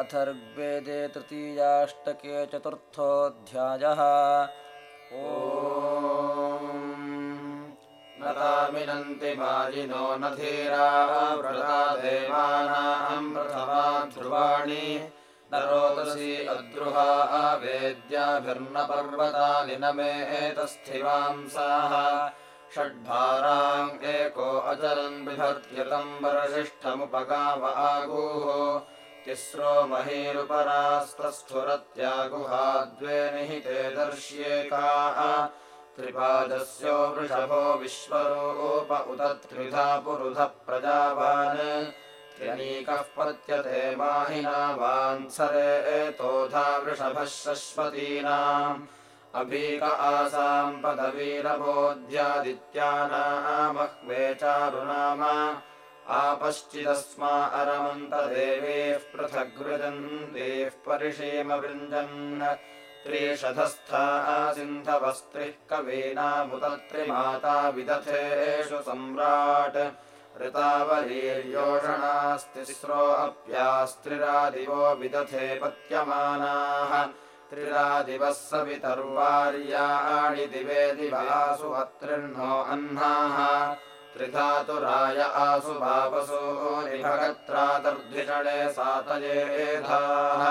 अथर्वेदे तृतीयाष्टके चतुर्थोऽध्यायः। ओ न तामिनन्ति माजिनो न धीरा व्रता देवानाम् प्रथमा ध्रुवाणि। न रोदसी अद्रुहा वेद्याभिर्न न मे एतस्थिवांसाः। षड्भाराम् एको अचरन् बिभर्त्यतम् वरशिष्ठमुपगाव आगुः तिस्रो महीरुपरास्तस्थुरत्यागुहा द्वे निहिते दर्श्येकाः। त्रिपादस्यो वृषभो विश्वरूप उत त्रिधा पुरुधः प्रजावान्। त्र्यनीकः पत्यते माहिनावान्सरे एतोधा वृषभः शश्वतीनाम् अभीक आसाम् पदवीरबोध्यादित्यानामह्वे चारुनाम आपश्चिदस्मा अरमन्तदेवीः पृथग्रुजन्तीः परिशीमवृञ्जन् त्रिशधस्था सिन्धवस्त्रिः कवीनामुतत्रिमाता विदथेषु सम्राट् ऋतावलीर्योषणास्तिस्रो अप्यास्त्रिरादिवो विदथे पत्यमानाः। त्रिरादिवः सवितर्वार्याणि दिवे दिवासु अत्रिर्नो अह्नाः त्रिधातुराय आसु वापसो निभगत्रातर्धिषणे सातयेधाः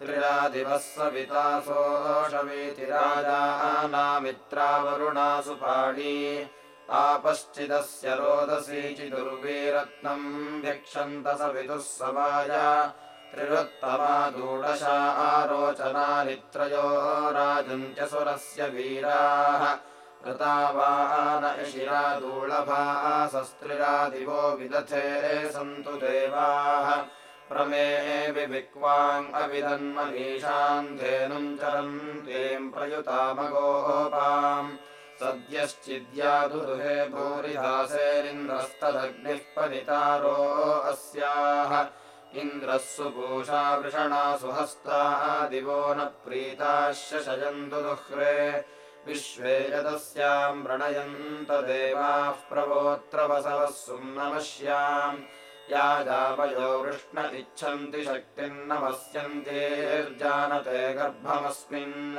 त्रिरादिवः सवितासोषवीतिराजानामित्रावरुणासु पाणी आपश्चिदस्य रोदसी चिदुर्वीरत्नम् व्यक्षन्त सवितुः समाय त्रिरुत्तमादूडशा आरोचनानि त्रयो राजन्त्यसुरस्य वीराः कृतावान इशिरादूळभासस्त्रिरादिवो विदथे सन्तु देवाः। प्रमे विक्वाम् अविदन्मनीषाम् धेनुम् चरन्तीम् प्रयुतामगोपाम् सद्यश्चिद्यादुहे भूरिदासेरिन्द्रस्तदग्निः पनितारो अस्याः। इन्द्रः सुपूषा वृषणा सुहस्ता दिवो न प्रीताश्च शयन्तु दुह्रे विश्वे यदस्याम् व्रणयन्त देवाः प्रवोऽत्र वसवः सुम्नमश्याम्। या जावयो वृष्ण इच्छन्ति पश्यन्त्येर्जानते गर्भमस्मिन्।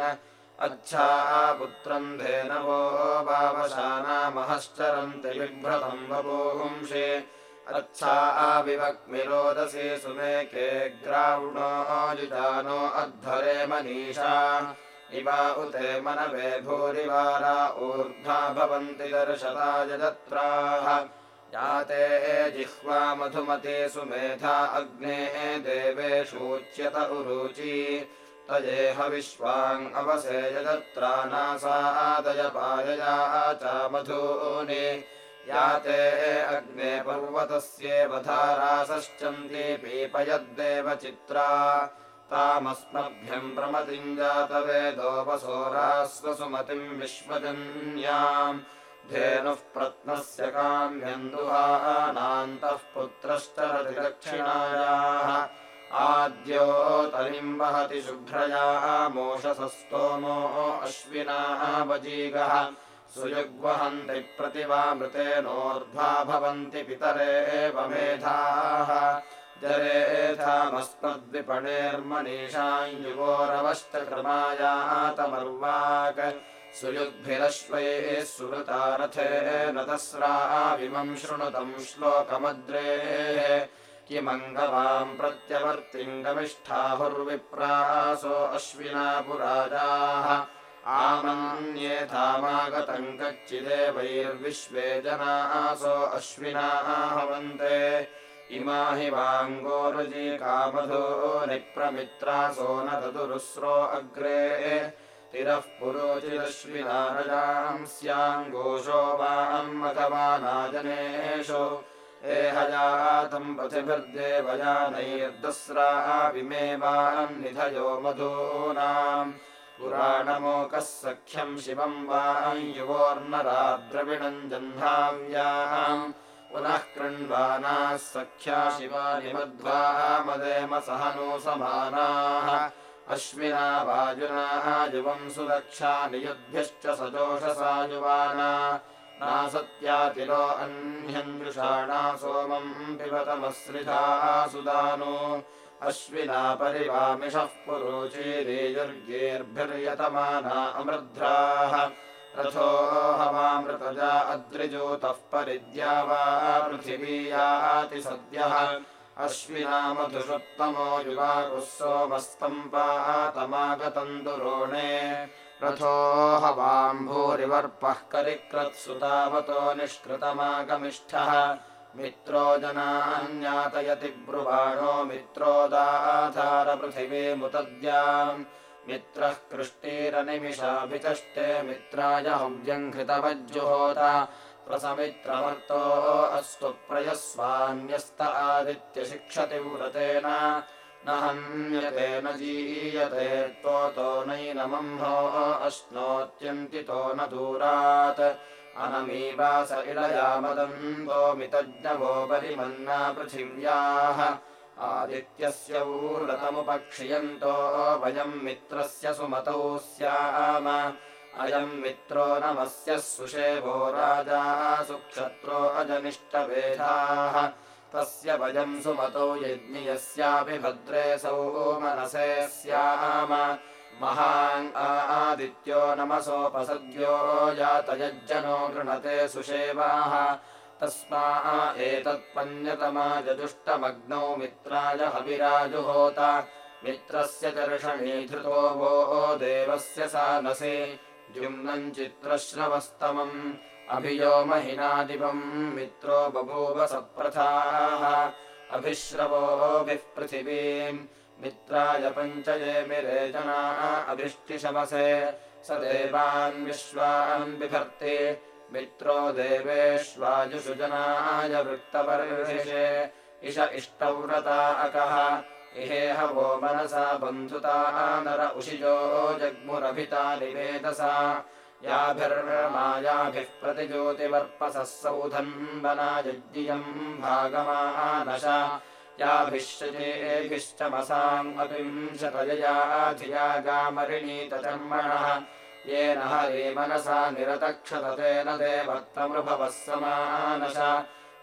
अच्छा पुत्रम् धेनवो वावशानामहश्चरन्ति बिभ्रतम् वपुंषे अच्छा आविवक्मिरोदसी सुमेके ग्रावणो अध्वरे मनीषा इवा उते मनवे भूरिवारा ऊर्ध्वा भवन्ति दर्शता यजत्राः। याते जिह्वा मधुमते सुमेधा अग्नेः देवेषूच्यत उरुचि। तयेह विश्वाम् अवसे यजत्रा नासादयपायया च मधूनि। याते अग्ने पर्वतस्येव धारासश्चन्ति पीपयद्देव चित्रा तामस्मभ्यम् प्रमतिम् जातवेदोपसोरास्वसुमतिम् विश्वजन्याम् धेनुः प्रत्नस्य काम्यम् दुहानान्तः पुत्रश्च रतिदक्षिणायाः। आद्योतरिम् वहति शुभ्रयाः मोषसस्तोमो अश्विनाः वजीगः। सुयुग्वहन्ति प्रतिवामृतेनोर्ध्वा भवन्ति पितरे एव मेधाः जरेथामस्मद्विपणेर्मनीषाञ्जुगोरवश्च क्रमायातमर्वाक् सुयुग्भिरश्वैः सुहृतारथेन तस्राविमम् शृणुतम् श्लोकमद्रेः किमङ्गवाम् प्रत्यवर्तिम् गमिष्ठाहुर्विप्रासो अश्विना पुराजाः आमन्येथामागतम् कच्चिदेवैर्विश्वे जनासो अश्विना हवन्ते इमा हि वाङ्गोरुजीकामधो निप्रमित्रासो न ददुरुस्रो अग्रे। तिरः पुरोचिरश्विनारजाम् स्याङ्गोषो वाम् मघवानाजनेषु एहयातम् पथिभिर्देवयानैर्दस्रा विमे वाम् निधयो मधूनाम् पुराणमोकः सख्यम् शिवम् वाम् युवोर्नराद्रविणम् जह्नाव्याम् पुनः कृण्वानाः सख्या शिवानि मध्वा समानाः। अश्विना वाजुनाः युवम् सुरक्षा नियुद्भ्यश्च सजोषसा युवाना। नासत्यातिरो अह्न्यञ्जुषाणा सोमम् पिबतमसृजा सुदानो। अश्विना परिवामिषः पुरुचीरीयुर्गेर्भिर्यतमाना अमृध्राः अद्रिजूतः परिद्या वा पृथिवीयाति सद्यः। अश्विना मधुषुत्तमो युवाकुः सोमस्तम्पातमागतम् दुरोणे। रथो हवाम् भूरिवर्पः करिक्रत्सुतावतो निष्कृतमागमिष्ठः। मित्रो जनान्यातयति ब्रुवाणो मित्रोदाधारपृथिवीमुतद्याम् मित्रः कृष्टीरनिमिषाभिचष्टे मित्राय हव्यङ्घृतवज्जुहोत प्रसमित्रमर्तो अस्तु प्रयस्वान्यस्त आदित्यशिक्षति व्रतेन न हन्यते न जीयते त्वोतो नैनमम्भो अश्नोत्यन्तितो न दूरात्। अनमीवास इडयामदन्तो मितज्ञवो परिमन्ना पृथिव्याः। आदित्यस्य ऊर्लतमुपक्षियन्तो वयम् मित्रस्य सुमतौ स्याम अयम् मित्रो नमस्य सुषेवो राजा सुक्षत्रो अजनिष्टवेधाः तस्य वयम् सुमतौ यज्ञियस्यापि भद्रे सौ मनसे स्याम। महान् आदित्यो नमसोपसद्यो जातयज्जनो गृणते सुषेवाः। तस्मा एतत्पन्यतमाजदुष्टमग्नौ मित्राय हविराजुहोत। मित्रस्य दर्शनी धृतो वो देवस्य सानसे द्युम्नम् चित्रश्रवस्तमम्। अभियो महिनादिपम् मित्रो बभूव सप्रथाः। अभिश्रवोभिः पृथिवीम्। मित्राय पञ्चये मिरे जना अभिष्टिशमसे। स देवान् विश्वान् बिभर्ति। मित्रो देवेष्वायुषु जनाय वृत्तपर्षिषे इष इष्टव्रता अकः इहेह वो मनसा बन्धुता नर उशिजो जग्मुरभिता निवेदसा। याभिर्मायाभिः प्रतिज्योतिवर्पसः सौधन्वनायज्ञियम् भागमानश। याभिः शचेभिश्चमसामपिंशतयया धिया गामरिणीतचर्मणः येन हरे मनसा निरतक्षततेन देवत्तमृभवः समानश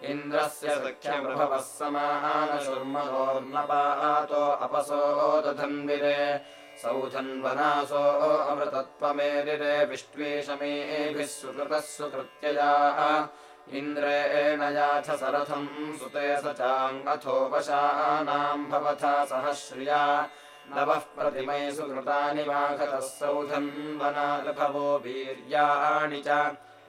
इन्द्रस्य सख्यमृभवः समानशुर्मनोर्नपातो अपसो दधन्विरे सौधन्वनासो अमृतत्वमेरिरे विष्ट्वीषमेभिः सुकृतः सुकृत्ययाः इन्द्रेण याथ सरथम् सुते स चाङ्गथो वशानाम् भवथा सहश्रिया नवः प्रतिमैः सुकृतानि वाघतः सौधन्वनार्भवो वीर्याणि च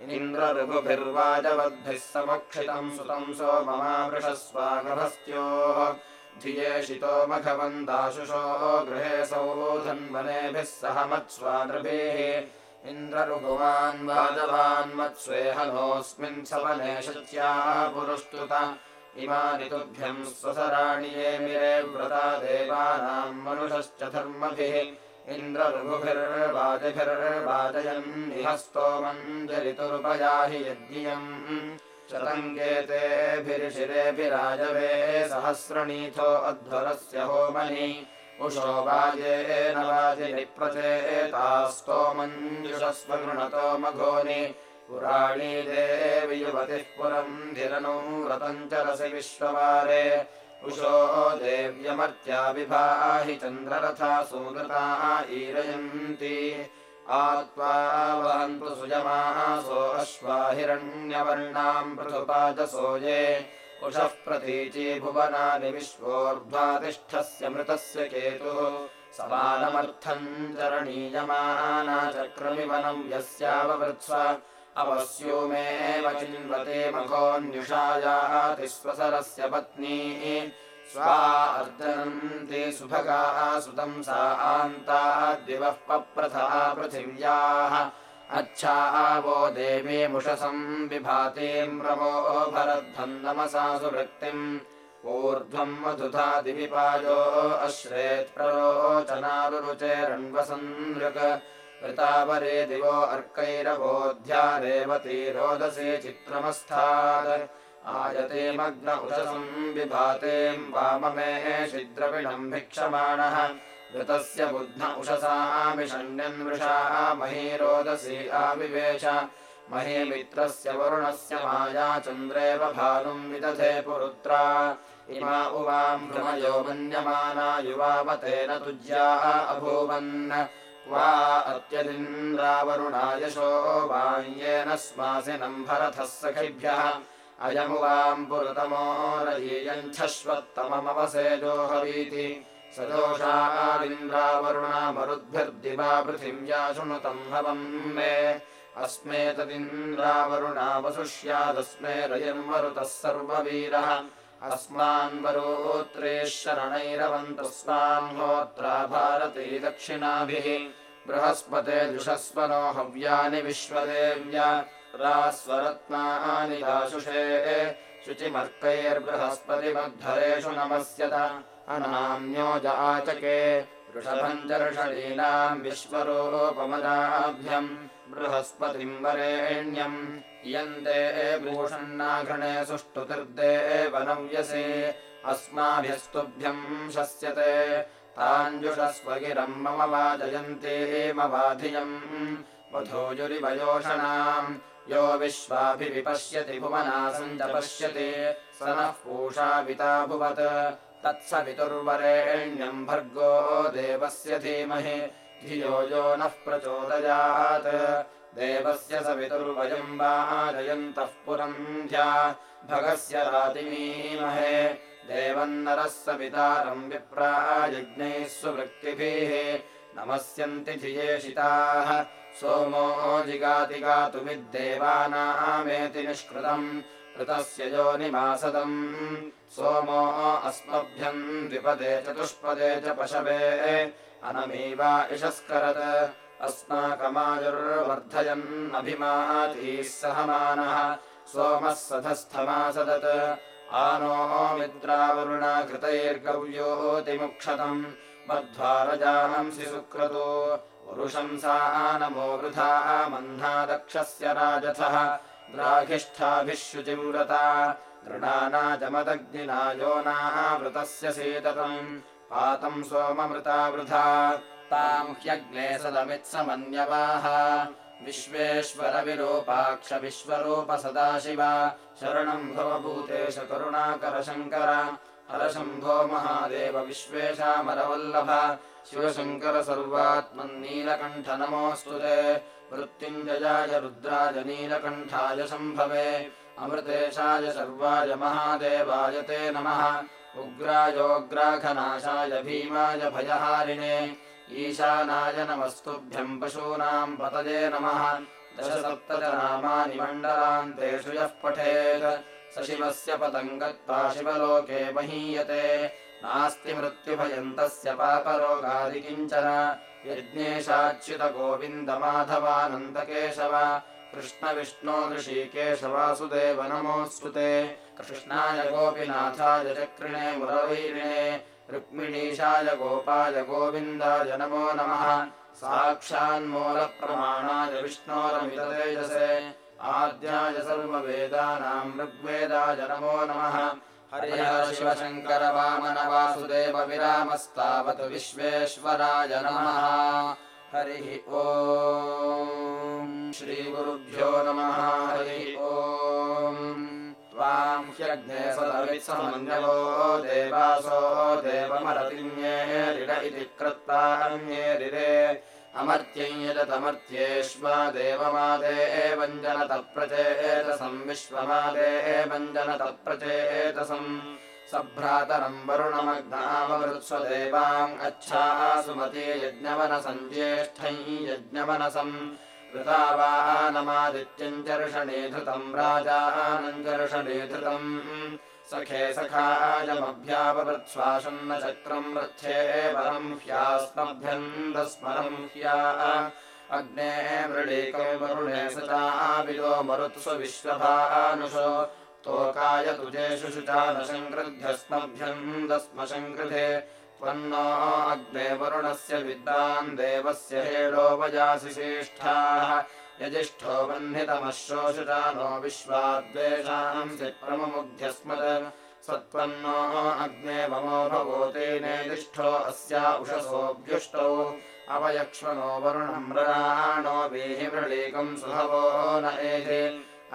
इन्द्रऋभुभिर्वाजवद्भिः समक्षितम् सुतम् सोममावृषस्वागभस्त्योः धियेषितो मघवन्दाशुषो गृहे सौधन्वनेभिः सह मत्स्वानृभिः। इन्द्ररुभुवान् वाजवान् मत्स्वेहनोऽस्मिन् सवने शच्याः पुरुष्टुत। इमानि तुभ्यम् स्वसराणि ये मिरे व्रता देवानाम् मनुषश्च धर्मभिः इन्द्ररुभुभिर्वाजिभिर्वाजयन् इह स्तोमञ्जलितुरुपयाहि यज्ञियम्। शतङ्गेतेभिरिशिरेभिराजवे सहस्रणीथो अध्वरस्य होमनि। उषो वाजेन वाजिनिप्रचेतास्तोमञ्जुषस्व गृणतो मघोनि। युवतिः पुरम् धिरनु व्रतम् चरसि विश्ववारे उषो देव्यमर्त्या विभाहि चन्द्ररथा सुमृता ईरयन्ति। आत्वा वहन्तु सुजमासो अश्वाहिरण्यवर्णाम् पृथुपादसो ये। उषः प्रतीची भुवनानि विश्वोर्ध्वातिष्ठस्य मृतस्य केतुः। समानमर्थम् चरणीयमाना चक्रमिवनम् यस्याववृत्स्व अवस्यूमेव चिन्वते मघोऽन्युषायाति स्वसरस्य पत्नी। स्वा अर्जनन्ति सुभगाः सुतम् सा आन्ता दिवः पप्रथा पृथिव्याः। अच्छा वो देवीमुषसम् विभातीम् रमो भरद्धम् नमसा सुवृत्तिम्। ऊर्ध्वम् मधुधा दिविपायो अश्रेत्प्ररोचनारुरुचेरण्वसन्दृक् वृतावरे दिवो अर्कैरवोऽध्या रेवती रोदसे चित्रमस्थात्। आयते मग्न उषसम् विभातेम् वाममेः छिद्रविणम् भिक्षमाणः। ऋतस्य बुध्न उषसामिषण्यन्वृषा मही रोदसी आविवेश। महीमित्रस्य वरुणस्य माया चन्द्रेव भानुम् विदधे पुरुत्रा। इमा उवाम् भ्रमयो मन्यमाना युवावतेन तुज्या अभूवन् वा अत्यदिन्द्रावरुणायशो वाञ्येन स्मासिनम् भरथः सखिभ्यः। अयमुवाम् पुरतमो रयीयञ्छश्वत्तममवसेजोहवीति स दोषादिन्द्रावरुणा मरुद्भिर्दिवा पृथिव्या शृणुतम् हवम् मे। अस्मे तदिन्द्रावरुणा वसुष्यादस्मे रयिर्मरुतः सर्ववीरः। अस्मान्वरोत्रे शरणैरवन्तस्मान्होत्रा भारती दक्षिणाभिः बृहस्पते जुषस्वनो हव्यानि विश्वदेव्या रास्वरत्नानि दाशुषे शुचिमर्कैर्बृहस्पतिमद्धरेषु नमस्यत। अनाम्योज आचके वृषभञ्जर्षणीनाम् विश्वरूपमदाभ्यम् बृहस्पतिम् वरेण्यम् इयन्ते भूषण्णाघृणे सुष्ठुतिर्दे वनव्यसे अस्माभिस्तुभ्यम् शस्यते ताञ्जुषस्वगिरम् मम वाजयन्तीमवाधियम् वधूजुरिवयोषणाम् यो विश्वाभिविपश्यति भुवना सञ्च पश्यति। स नः पूषाविताभुवत् तत्सवितुर्वरेण्यम् भर्गो देवस्य धीमहि। धियो यो नः प्रचोदयात्। देवस्य सवितुर्वयम् वाजयन्तः पुरन्ध्या। भगस्य रातिमीमहे देवन्नरः सवितारम् विप्रायज्ञैः सुवृत्तिभिः नमस्यन्ति धियेषिताः सोमो जिगाति गातुमिद्देवानामेति निष्कृतम् ऋतस्य योनिमासदम्। सोमो अस्मभ्यम् द्विपदे चतुष्पदे च पशवे अनमीवा इषस्करत्। अस्माकमायुर्वर्धयन्नभिमातीः सहमानः। सोमः सधस्थमासदत् आनो मित्रावरुणा कृतैर्गव्योतिमुक्षतम् मध्वारजांसि सुक्रतो। पुरुषंसा नमो वृथा मह्ना दक्षस्य राजथः। द्राघिष्ठाभिः शुचिव्रता। दृढानाजमदग्निना योनावृतस्य सीततम्। पातम् सोममृता वृथा। ताम् ह्यग्ने सदमित्समन्यवाः विश्वेश्वरविरूपाक्ष विश्वरूप सदाशिव शरणम् भवभूतेश करुणाकरशङ्कर। हरशम्भो महादेव विश्वेशामरवल्लभ। शिवशङ्कर सर्वात्मन्नीलकण्ठ नमोऽस्तु ते। मृत्युञ्जयाय रुद्राय नीलकण्ठाय शम्भवे। अमृतेशाय सर्वाय महादेवाय ते नमः। उग्रायोग्राघनाशाय भीमाय भयहारिणे ईशानाय नमस्तुभ्यम् पशूनाम् पतये नमः दशसप्तनामानि मण्डलान्तेषु यः पठेत्। स शिवस्य पतङ्गत्वा शिवलोके महीयते नास्ति मृत्युभयम् तस्य पापरोगादि किञ्चन। यज्ञेशाच्युतगोविन्दमाधवानन्दकेशव कृष्णविष्णो ऋषिकेशवासुदेव नमोऽस्तु ते। कृष्णाय गोपिनाथाय चक्रिणे मुरवैरिणे रुक्मिणीशाय गोपाय गोविन्दाय नमो नमः। साक्षान्मूलप्रमाणाय विष्णोरमिततेजसे आद्याय सर्ववेदानाम् ऋग्वेदाय नमो नमः। हरिः शिवशङ्कर वामन वासुदेव विरामस्तावत् विश्वेश्वराय नमः। हरिः ॐ श्रीगुरुभ्यो नमः। हरिः ॐ देवमरतिन्येरिर इति कृत्वान्येरिरे अमर्त्यम् यजतमर्त्येष्वा देवमादे वञ्जनतप्रचेतसम् विश्वमादे वञ्जनतप्रचेतसम् सभ्रातरम् वरुणमग्नावृत्स्वदेवाम् अच्छा सुमती यज्ञवनसञ्ज्येष्ठै यज्ञवनसम् ऋतावानमादित्यम् चर्षणे धृतम् राजानम् चर्षणे धृतम्। सखे सखायमभ्यापवृत्स्वाशन्न चक्रम् रथे परम् ह्यास्मभ्यन्दस्मरम् ह्या। अग्ने मृळीकौ वरुणे सचाविदो मरुत्सु विश्वभानुषो। तोकाय तुजेषु शुचानशङ्कृध्यस्मभ्यन्दस्म शङ्कृधे त्वन्नो अग्ने वरुणस्य विद्वान् देवस्य हेडो वजासि श्रेष्ठाः। यजिष्ठो बह्नितमश्रोषुचानो विश्वाद्वेषांसि प्रममुग्ध्यस्मत्। सत्त्वन्नो अग्ने ममो भवोतेनेदिष्ठो अस्या उषसोऽभ्युष्टौ। अवयक्ष्मणो वरुणम् मृणाणो वीहि वृळीकम् सुभवो न एति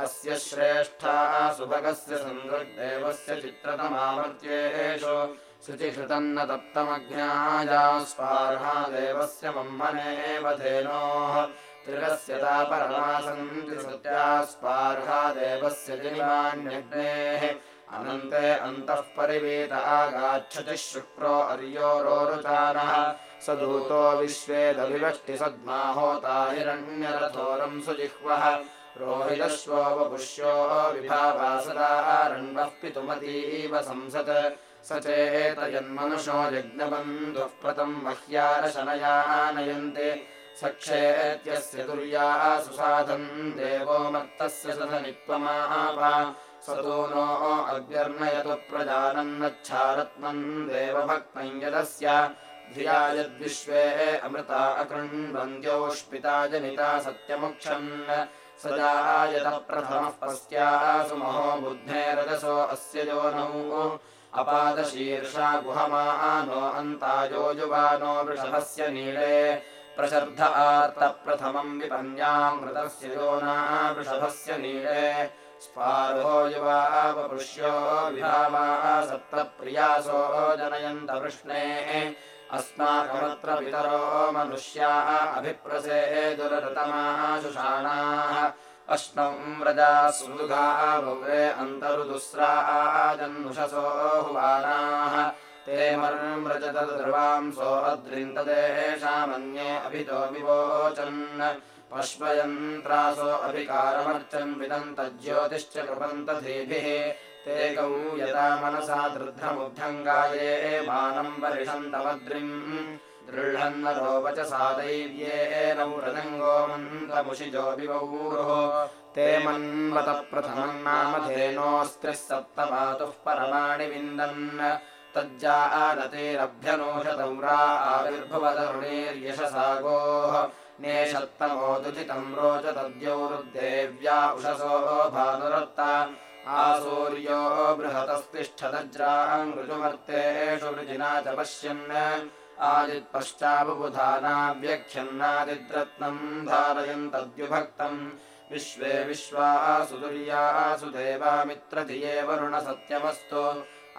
अस्य श्रेष्ठाः सुभगस्य सन्दृग्देवस्य चित्रतमामर्त्येषु शुचिकृतम् न तप्तमज्ञाया स्पार्हा देवस्य मह्मनेव धेनोः। त्रिरस्य तापरमासन्ति सत्या स्पार्हा देवस्य जिमान्यग्नेः अनन्ते अन्तः परिवीत आगाच्छति शुक्रो अर्योरोरुचानः स दूतो विश्वेदविवष्टि सद्माहोता हिरण्यरथोरम् सुजिह्वः। रोहितश्वो वपुष्यो विभावासदारण्वः पितुमतीव संसत् स चेतयन्मनुषो यज्ञबन्धुः प्रतम् मह्यारशनयानयन्ति। सक्षेत्यस्य तुर्याः सुसाधन् देवो मत्तस्य स तु नो अभ्यर्णयतु प्रजानन्नच्छारत्मन् देवभक्तम् यदस्य। धिया यद्विश्वे अमृता अकृण्वन्त्योष्पिता जनिता सत्यमुक्षन्। स जायतः प्रथमः पस्यासु महो बुद्धेरजसो अस्य योनौ अपादशीर्षा गुहमानो अन्तायो युवानो वृषभस्य नीळे प्रशर्ध आर्तप्रथमम् विपन्यामृतस्य योना वृषभस्य नीळे स्पारो युवा वपुष्यो विभावा सप्तप्रियासो जनयन्त वृष्णेः अस्माकमत्र पितरो मनुष्याः अभिप्रसे दुरतमाशुषाणाः अश्नम् व्रजा सुदुघाः भव्रे अन्तरुदुस्राजन्नुषसो हुवानाः ते मर्मृजतद्रुवांसो अद्रिन्तदेशामन्ये अभितो विवोचन्। पश्वयन्त्रासो अभिकारमर्चन् विदन्तज्योतिश्च कृपन्तधीभिः ते गौ यदा मनसा दृढमुग्धङ्गाये मानम् परिषन्तमद्रिम् दृढन्नरोपचसा दैव्येन व्रतङ्गो मन्दमुषिजो विवौरुः। ते मन्वत प्रथमम् नाम धेनोऽस्त्रिः सप्तमातुः परमाणि विन्दन्। तज्जानतेरभ्यनोषतौरा आविर्भुवतरुणीर्यशसा गोः। नेषत्तमोदुचितम् रोचतद्यौरुद्देव्या उषसो भानुरत्ता। आसूर्यो बृहतस्तिष्ठतज्राम् ऋजुमर्तेषु वृजिना च पश्यन् आदित्पश्चाबुधानाव्यख्यन्नादिद्रत्नम् धारयन्तद्युभक्तम् विश्वे विश्वासु तुर्यासु देवामित्रधिये वरुणसत्यमस्तु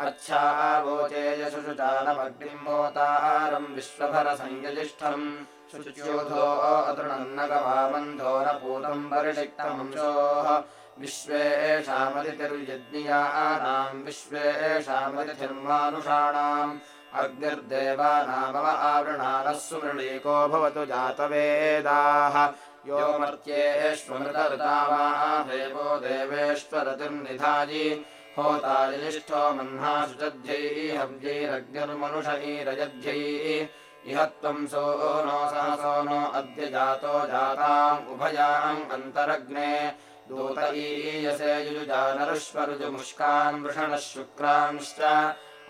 अच्छावोचे यशुचानमग्निम् होतारम् विश्वभरसंयजिष्ठम् शुच्योधो अतृणन्नगवामन्धो न पूतम् परिषिक्तमंशोः विश्वेषामतिर्यज्ञियानाम् विश्वेषामतिथिर्मानुषाणाम् अग्निर्देवानामव आवृणानः सुमृळीको भवतु जातवेदाः। यो मर्त्येष्वमृतऋतावा देवो देवेष्वरतिर्निधायि होतायनिष्ठो मह्नाशु चध्यैः हव्यैरग्निर्मनुषैरजध्यैः इह त्वम् सो नो सहसो नो अद्य जातो जाताम् उभयाम् अन्तरग्ने। दूतईयसे युजुजानरुष्वरुजुमुष्कान् वृषणः शुक्रांश्च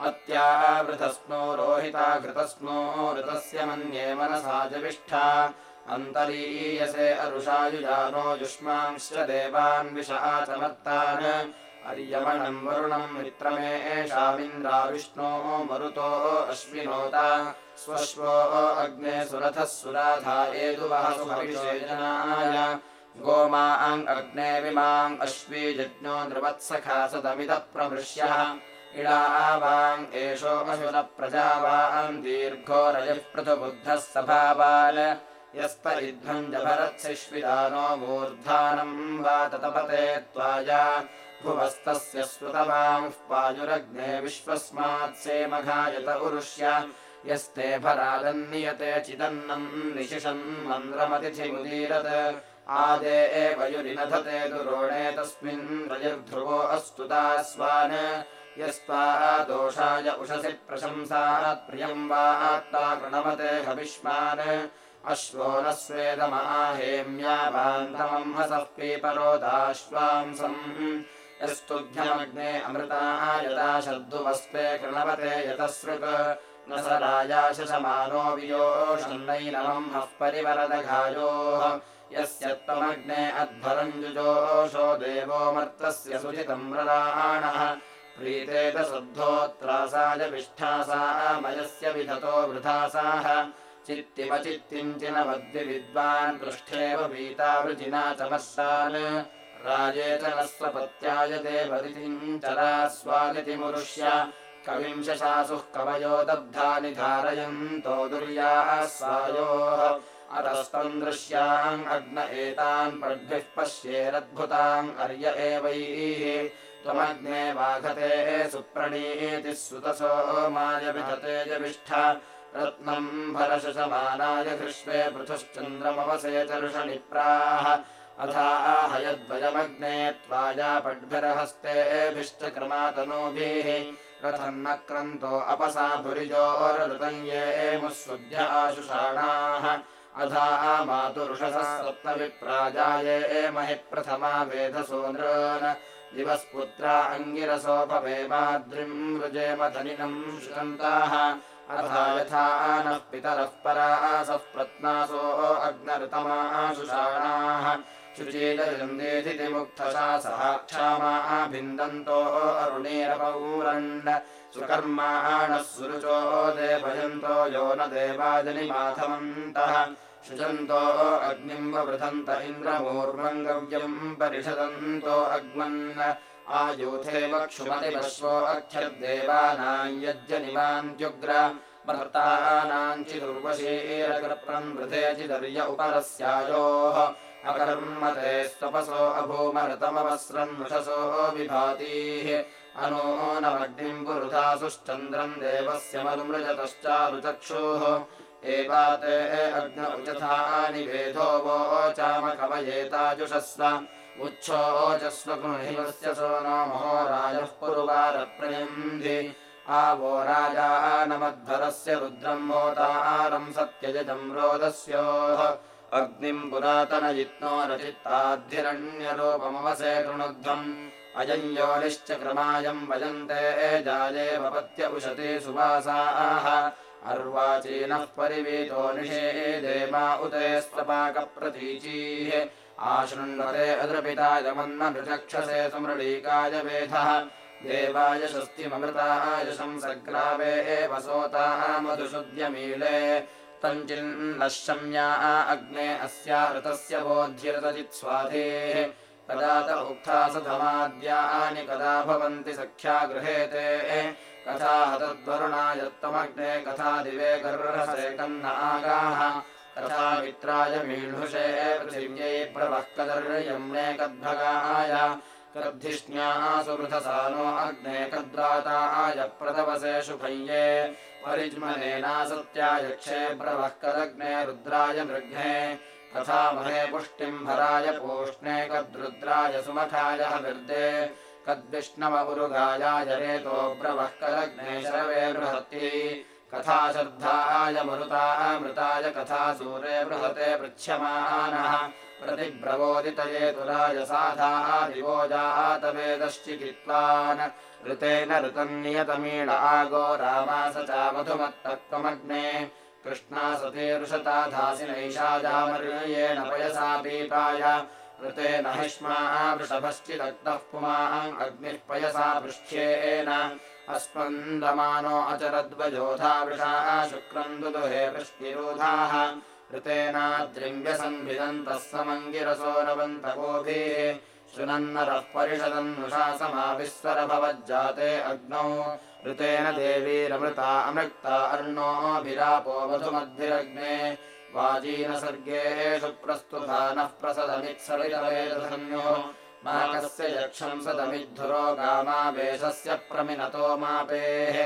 अत्यावृतस्नो रोहिता घृतस्नो ऋतस्य मन्ये मनसा जविष्ठा। अन्तरीयसे अरुषायुजानो युष्मांश्च देवान् विश आचमत्तान्। अर्यमणम् वरुणम् मित्रमे एषामिन्द्रा विष्णो मरुतो अश्विनोता। स्वश्वो अग्ने सुरथः सुराधा एदुवः सुभविषेजनाय गोमा अग्ने विमाम् अश्वी जज्ञो नृवत्सखा सदमिदः प्रमृश्यः इडावाम् एषो अशुरप्रजावान् दीर्घो रजः पृथुबुद्धः सभावान् यस्त इध्वम् जभरत्सिष्विदानो मूर्धानम् वा ततपते त्वाया। भुवस्तस्य श्रुतवांः पायुरग्ने विश्वस्मात्सेमघायत उरुष्य। यस्ते भरादन्नियते चिदन्नम् निशिषन् मन्द्रमतिथिमुदीरत्। आदे एव युरिनधते दुरोणे तस्मिन् रजर्ध्रुवो अस्तु दास्वान् यस्त्वा दोषाय उषसि प्रशंसात् प्रियम् वा आत्ता कृणमते हविष्मान्। अश्वो न स्वेदमाहेम्या बान्धवम् हसः पीपरोदाश्वांसम् यस्तुभ्यमग्ने अमृताः यदा शर्दुवस्ते कृणवते यतसृक्। न स राजाशमानो वियोषन्नैनमम् हः परिवरदघायोः। यस्य त्वमग्ने अध्वरञ्जुजोषो देवो मर्तस्य सुचितम् रराणः प्रीतेत शुद्धोत्रासाय विष्ठासा मयस्य विधतो वृथासाः। चित्तिमचित्तिञ्चिनवद्विद्वान् पृष्ठेव पीतावृजिना चमस्सान् राजे च नः स्वपत्याय देवरितिञ्चरा स्वादिति मुरुष्य कविंशशासुः कवयो दब्धानि धारयन्तो दुर्याः स्वायोः। अतस्तम् दृश्याम् अग्न एतान् पड्भिः पश्येरद्भुताम् अर्य एवैः त्वमग्ने वाघते सुप्रणीतिः सुतसो माय विहते जविष्ठ रत्नम् भरशशमानाय हृष्वे पृथुश्चन्द्रमवसे चर्षणिप्राः अथाहयद्वयमग्ने त्वायापड्भिरहस्तेभिश्च क्रमातनूभिः। कथम् न क्रन्तो अपसा भुरिजोरऋतम् ये मुःसुद्य आशुषाणाः। अधा मातुरुषसः सप्तविप्राजाये महि प्रथमा वेधसो नृन् दिवस्पुत्रा अङ्गिरसोपवेमाद्रिम् वृजेमधनिनम् श्रुतन्ताः अथा यथा नः पितरः परासः प्रत्नासो अग्नऋतमाशुषाणाः शुचीलयन्देधिति मुक्तशा सहाक्षामाः भिन्दन्तो अरुणेरपौरण्ड। सुकर्माणः सुरुचो देवयन्तो यो न देवाजनिमाथमन्तः शुचन्तो अग्निम् ववृधन्त इन्द्रमूर्मङ्गव्यम् परिषदन्तो अग्मन्। आयूथे भर्तानाम् चिदुर्वशीरकृप्रम् वृधे चिदर्य उपरस्यायोः। अकर्मते स्वपसो अभूमरतमवस्रम् वृषसो विभातीः। अनूनमग्निम् पुरुधासुश्चन्द्रम् देवस्य मनुमृजतश्चारुचक्षुः एवाते अग्न उचथानि वेधो वोचामकवयेताजुषस्व। उच्छोजस्व गृहिवस्य सो नो महोराजः पुरुवारप्रयन्धि आवो राजानमध्वरस्य रुद्रम् मोतारम् सत्यजम् रोदस्योः। अग्निम् पुरातनयित्नो रचित्ताद्धिरण्यरूपमवसे कृणुध्वम्। अयम् योनिश्च क्रमायम् वयन्ते जाये वपत्य उशति सुवासाः अर्वाचीनः परिवीतो निषेदेमा उते स्वपाकप्रतीचीः आशृण्वते अद्रपितायमन्नृचक्षसे सुमृळीकाय वेधः। देवाय षष्टिममृताय शंसग्रावे एव सोता मधुशुद्ध्यमीले तञ्चिन्नः शम्या अग्ने अस्या ऋतस्य बोध्यरतजित्स्वाधेः कदा त उक्था सधमाद्यानि कदा भवन्ति सख्या गृहेते कथा हतद्वरुणायत्तमग्ने कथा दिवे गर्हसे कन्न आगाः। कथा मित्राय मीढुषे पृथिव्यै प्रवः कदर्यम्ने कद्भगाय। कद्धिष्ण्यासुवृथसानो अग्ने कद्राताय प्रतवसे शुभय्ये प्रवः कदग्ने रुद्राय मृग्ने कथा महे पुष्टिम् भराय पूष्णे कद्रुद्राय सुमखाय हविर्दे कलग्ने शरवे बृहति कथा श्रद्धाय मरुतामृताय कथा सूरे बृहते पृच्छ्यमानः प्रतिब्रवोदितयेतुराय साधादिवो जातवेदश्चिकित्वान्। ऋतेन ऋतम् नियतमीळ आगो रामास च मधुमत्तत्त्वमग्ने कृष्णा सतीरुषता धासि नैषाजामर्येण पयसा पीपाय ऋतेन हिष्माः वृषभश्चिदग्नः पुमाम् अग्निः पयसा पृष्ठ्येन अस्मन्दमानो अचरद्वयोधा वृषाः शुक्रम् दुदुहे वृष्टिरोधाः। ऋतेनाद्रिम्ब्यसन्भिदन्तः समङ्गिरसो नवन्तकोभिः शृणन्नरः परिषदन्नुषा समाविस्वरभवज्जाते अग्नौ। ऋतेन देवीरमृता अमृक्ता अर्णोऽभिरापो मधुमद्भिरग्ने वाजीनसर्गेषु प्रस्तुता नः प्रसदमित्सरितवेदधन्यो माकस्य यक्षम् सदमिद्धुरो गामावेशस्य प्रमिनतो मापेः।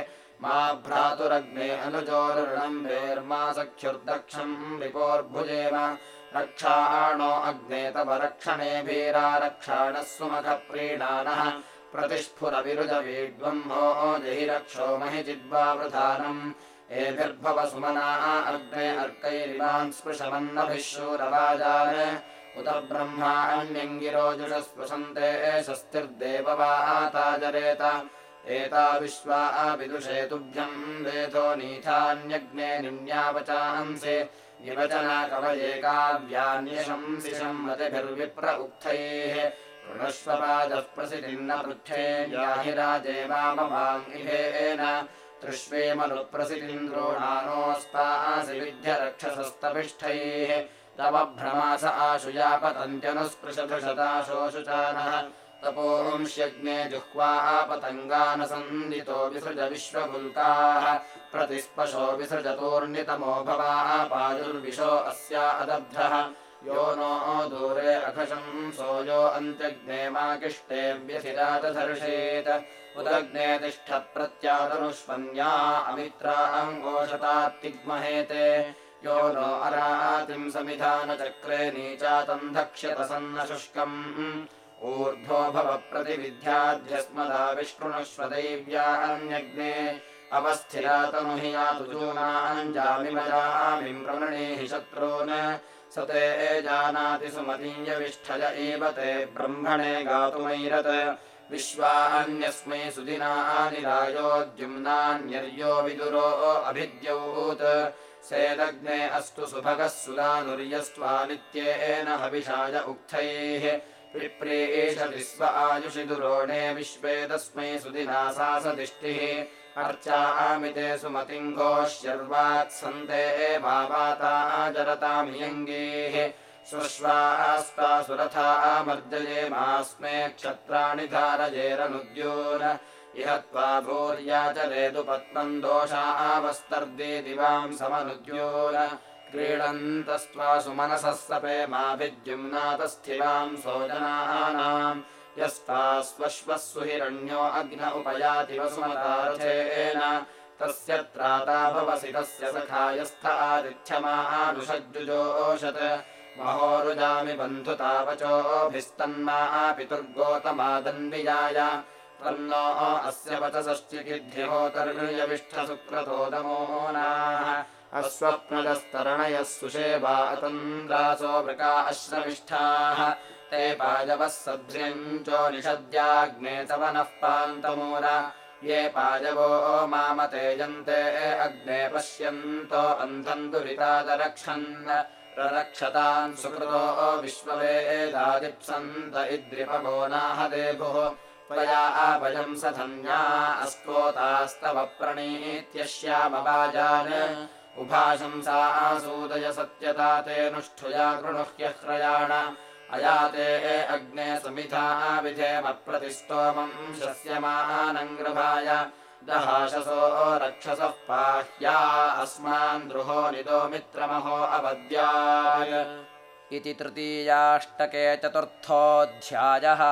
मा भ्रातुरग्ने अनुजोरुणम् वेर्मा सख्युर्दक्षम् रिपोर्भुजेम रक्षाणो अग्ने तव रक्षणे वीरारक्षाणः सुमखप्रीणानः प्रतिस्फुरविरुजवीड्वम् भो जहि रक्षो महि चिद्वावृधानम् एभिर्भव सुमना अग्ने अर्कैरिमान् स्पृशमन्नभिः शूरवाजान् उत ब्रह्माण्यङ्गिरोजुषस्पृशन्ते शस्तिर्देववाताजरेत एता विश्वा विदुषे तुभ्यम् वेदो नीथान्यग्ने निन्यावचांसि। विवचना कवये काव्यान्यशंसि सम्मतिभिर्विप्र उक्थैः। कृणश्वपादः प्रसिद्धिन्न पृच्छे याहि राजे वामवाङ्गिभेन तृष्वेमनुप्रसितिन्द्रोणानोऽस्तासि विद्य रक्षसस्तपिष्ठैः तव भ्रमास आशुयापतन्त्यनुस्पृशतुशताशोऽशुचानः तपोंष्यग्ने जुह्वा आपतङ्गानसन्दितो विसृज विश्वगुल्काः प्रतिस्पशो विसृजतोर्नितमो भवा पायुर्विशो अस्या अदब्धः यो नो दूरे अखशं सोयो अन्त्यग्ने माकिष्टे व्यथिरातधर्षेत् उदग्ने तिष्ठ प्रत्यादनुष्वन्या अमित्रा अङ्गोषतात्तिग्महेते। यो नो अरातिम् समिधानचक्रे नीचातम् धक्ष्यत सन्न शुष्कम् ऊर्ध्वो भव प्रतिविध्याध्यस्मदा विष्णुणश्वदैव्यान्यग्ने अवस्थिरातनुहि यातु जूनाञ्जामिमजामिम् प्रवृणेहि शत्रून् स ते जानाति सुमतीयविष्ठय एव ते ब्रह्मणे गातुमैरत्। विश्वान्यस्मै सुदिनानि रायोद्युम्नान्यर्यो विदुरो अभिद्यौत्। सेदग्ने अस्तु सुभगः सुदानुर्यस्त्वानित्येन हविषाय उक्थैः। विप्रेषति स्व आयुषि दुरोणे विश्वे तस्मै सुदिना सा सदिष्टिः अर्चामिते सुमतिङ्घोश्यर्वात्सन्ते भावाता जरतामियङ्गेः सुश्वास्ता सुरथा मर्जये मास्मे क्षत्राणि धारयेरनुद्योन इह त्वा भूर्याचरेतु पत्नम् दोषावस्तर्दे दिवाम् समनुद्योन। क्रीडन्तस्त्वा सुमनसः सपे माभिद्युम्नातस्थिराम् सोजनानाम् यस्तास्वश्वः सुहिरण्यो अग्न उपयाति वसुमतार्थेन। तस्य त्राता भवसि तस्य सखायस्थ आदिथ्यमानुषज्जुजोषत् महोरुजामि बन्धुतावचोभिस्तन्मा पितुर्गोतमादन्विजाय। तन्नो अस्य वचसश्चिकिद्धिहोतर्यविष्ठसुक्रतोदमो नाः अस्वप्नदस्तरणयः सुषेवा अतन्द्रासो वृका अश्रविष्ठाः ते पाजवः सध्र्यञ्चो निषद्याग्ने तव नः पान्तमूर। ये पाजवो मामतेजन्ते अग्ने पश्यन्तो अन्धम् दुरितादरक्षन्। ररक्षतान् सुकृतो विश्ववेदादिप्सन्त इद्रिपगो नाहदेभुः। त्वया वयम् स धन्या अस्कोतास्तव प्रणीत्यश्यामवाजान् उभाशंसा आसूदय सत्यता तेऽनुष्ठुया कृणुह्यह्रयाण अयाते अग्ने समिधा विधेमप्रतिस्तोमम् शस्यमानङ्गृभाय दहाशसो रक्षसः पाह्या अस्मान् द्रुहो निदो मित्रमहो अवद्याय इति तृतीयाष्टके चतुर्थोऽध्यायः